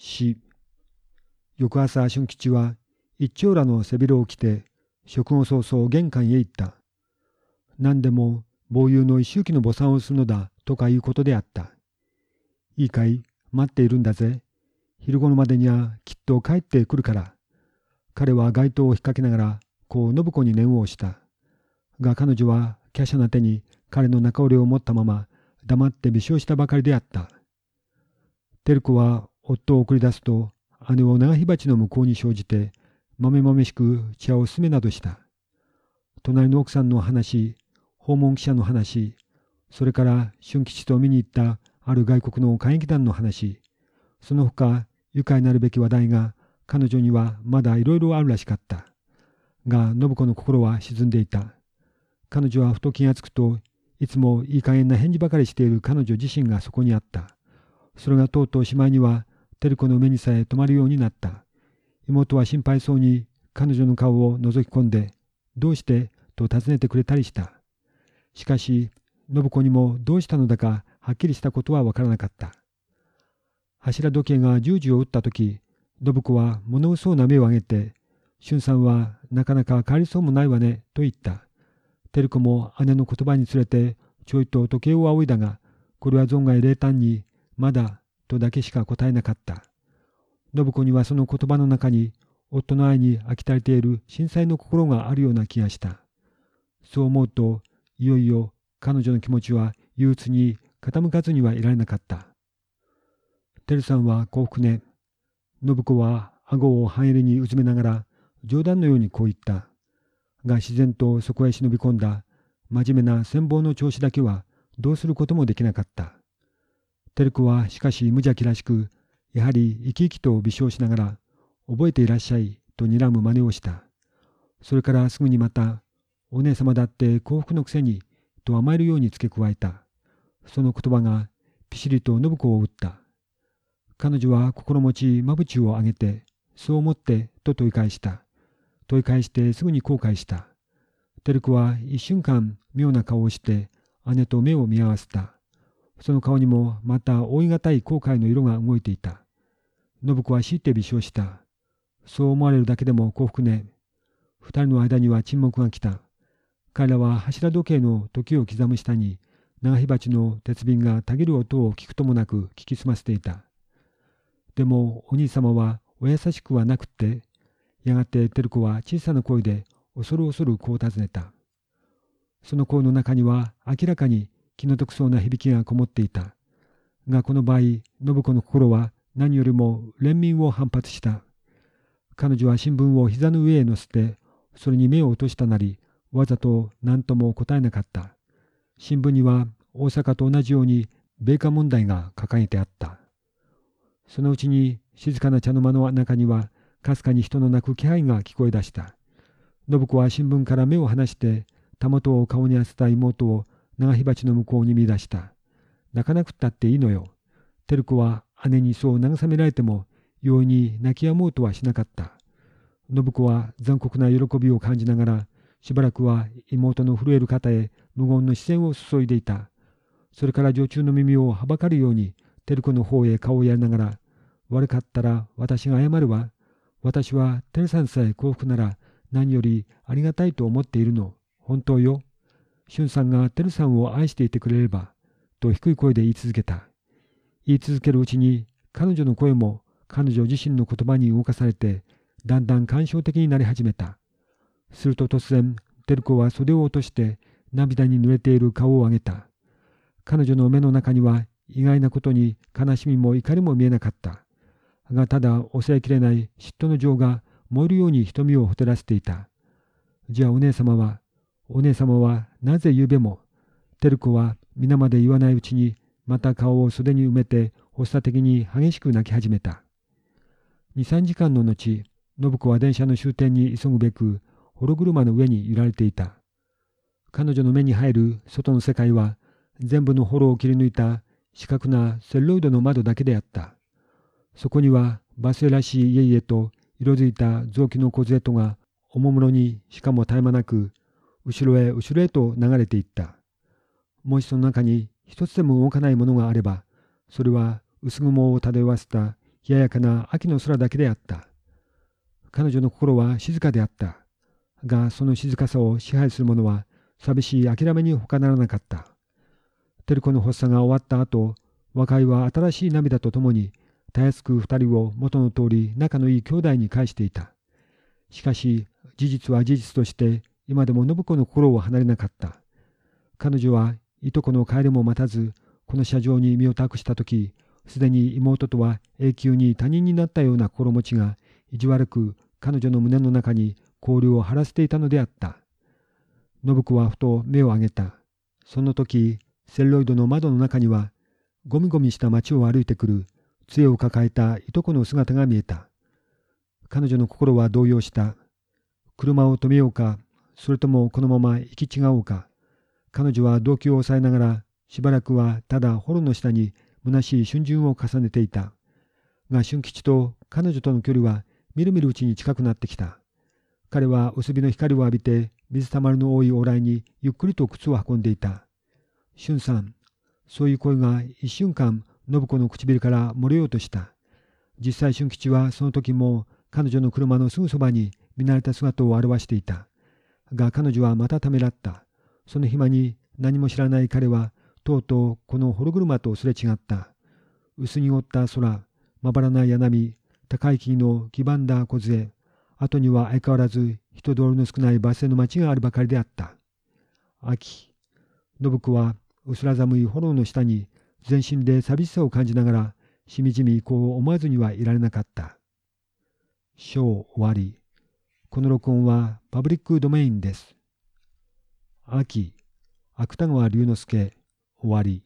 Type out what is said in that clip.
死。翌朝春吉は一丁羅の背広を着て食後早々玄関へ行った。何でも防友の一周期の墓参をするのだとかいうことであった。いいかい待っているんだぜ。昼頃までにはきっと帰ってくるから。彼は街灯を引っ掛けながらこう信子に念を押した。が彼女は華奢な手に彼の中折れを持ったまま黙って微笑したばかりであった。照子は夫を送り出すと姉を長火鉢の向こうに生じてまめまめしく茶を進めなどした。隣の奥さんの話、訪問記者の話、それから春吉と見に行ったある外国の歌劇団の話、その他愉快なるべき話題が彼女にはまだいろいろあるらしかった。が信子の心は沈んでいた。彼女はふと気がつくといつもいい加減な返事ばかりしている彼女自身がそこにあった。それがとうとうしまいには照子の目にさえ止まるようになった。妹は心配そうに彼女の顔を覗き込んで、どうしてと尋ねてくれたりした。しかし、信子にもどうしたのだかはっきりしたことはわからなかった。柱時計が十字を打った時、信子は物嘘な目を上げて、俊さんはなかなか帰りそうもないわね、と言った。照子も姉の言葉につれて、ちょいと時計を仰いだが、これは存外冷淡に、まだ、とだけしか答えなかった。信子にはその言葉の中に、夫の愛に飽き足りている震災の心があるような気がした。そう思うと、いよいよ彼女の気持ちは憂鬱に傾かずにはいられなかった。照さんは幸福ね。信子は顎を半襟にうずめながら冗談のようにこう言った。が自然とそこへ忍び込んだ真面目な羨望の調子だけはどうすることもできなかった。照子はしかし無邪気らしく、やはり生き生きと微笑しながら、覚えていらっしゃいと睨む真似をした。それからすぐにまた、お姉様だって幸福のくせに、と甘えるように付け加えた。その言葉がピシリと信子を打った。彼女は心持ちまぶちを上げて、そう思ってと問い返した。問い返してすぐに後悔した。照子は一瞬間妙な顔をして姉と目を見合わせた。その顔にもまた覆い難い後悔の色が動いていた。信子は強いて微笑した。そう思われるだけでも幸福ね。二人の間には沈黙が来た。彼らは柱時計の時を刻む下に長火鉢の鉄瓶がたぎる音を聞くともなく聞き澄ませていた。でもお兄様はお優しくはなくって、やがて照子は小さな声で恐る恐るこう尋ねた。その声の中には明らかに気の毒そうな響きがこもっていた。がこの場合、信子の心は何よりも連民を反発した。彼女は新聞を膝の上へ乗せて、それに目を落としたなり、わざと何とも答えなかった。新聞には大阪と同じように米価問題が掲げてあった。そのうちに静かな茶の間の中にはかすかに人の泣く気配が聞こえ出した。信子は新聞から目を離して、たもとを顔に当てた妹を長火鉢の向こうに見出した。泣かなくったっていいのよ。照子は姉にそう慰められても、容易に泣き止もうとはしなかった。信子は残酷な喜びを感じながら、しばらくは妹の震える肩へ無言の視線を注いでいた。それから女中の耳をはばかるように、照子の方へ顔をやりながら、悪かったら私が謝るわ。私は照さんさえ幸福なら何よりありがたいと思っているの。本当よ。俊さんが照さんを愛していてくれれば、と低い声で言い続けた。言い続けるうちに彼女の声も彼女自身の言葉に動かされて、だんだん感傷的になり始めた。すると突然、照子は袖を落として涙に濡れている顔を上げた。彼女の目の中には意外なことに悲しみも怒りも見えなかった。がただ抑えきれない嫉妬の情が燃えるように瞳をほてらせていた。じゃあお姉様は、お姉様はなぜゆうべも、照子は皆まで言わないうちにまた顔を袖に埋めて発作的に激しく泣き始めた。二三時間の後、信子は電車の終点に急ぐべく、幌車の上に揺られていた。彼女の目に入る外の世界は、全部の幌を切り抜いた四角なセロイドの窓だけであった。そこにはバスらしい家々と色づいた雑木の小杖とがおもむろにしかも絶え間なく後ろへ後ろへと流れていった。もしその中に一つでも動かないものがあればそれは薄雲を漂わせた冷ややかな秋の空だけであった。彼女の心は静かであった。が、その静かさを支配する者は、寂しい諦めに他ならなかった。照子の発作が終わった後、和解は新しい涙とともに、たやすく二人を元の通り仲のいい兄弟に返していた。しかし、事実は事実として、今でも信子の心を離れなかった。彼女はいとこの帰りも待たず、この車上に身を託した時、すでに妹とは永久に他人になったような心持ちが、意地悪く彼女の胸の中に交流を晴らしていたのであった。信子はふと目を上げた。その時、セルロイドの窓の中には、ゴミゴミした街を歩いてくる杖を抱えたいとこの姿が見えた。彼女の心は動揺した。車を止めようか、それともこのまま行き違おうか。彼女は動機を抑えながら、しばらくはただホロの下に虚しい春巡を重ねていた。が春吉と彼女との距離はみるみるうちに近くなってきた。彼は薄日の光を浴びて水たまりの多い往来にゆっくりと靴を運んでいた。俊さん、そういう声が一瞬間信子の唇から漏れようとした。実際俊吉はその時も彼女の車のすぐそばに見慣れた姿を表していた。が彼女はまたためらった。その暇に何も知らない彼はとうとうこの幌車とすれ違った。薄濁った空、まばらな柳波、高い木の黄ばんだ梢、後には相変わらず人通りの少ないバス停の町があるばかりであった。秋、信子は薄ら寒い炎の下に全身で寂しさを感じながら、しみじみこう思わずにはいられなかった。章終わり。この録音はパブリックドメインです。秋、芥川龍之介終わり。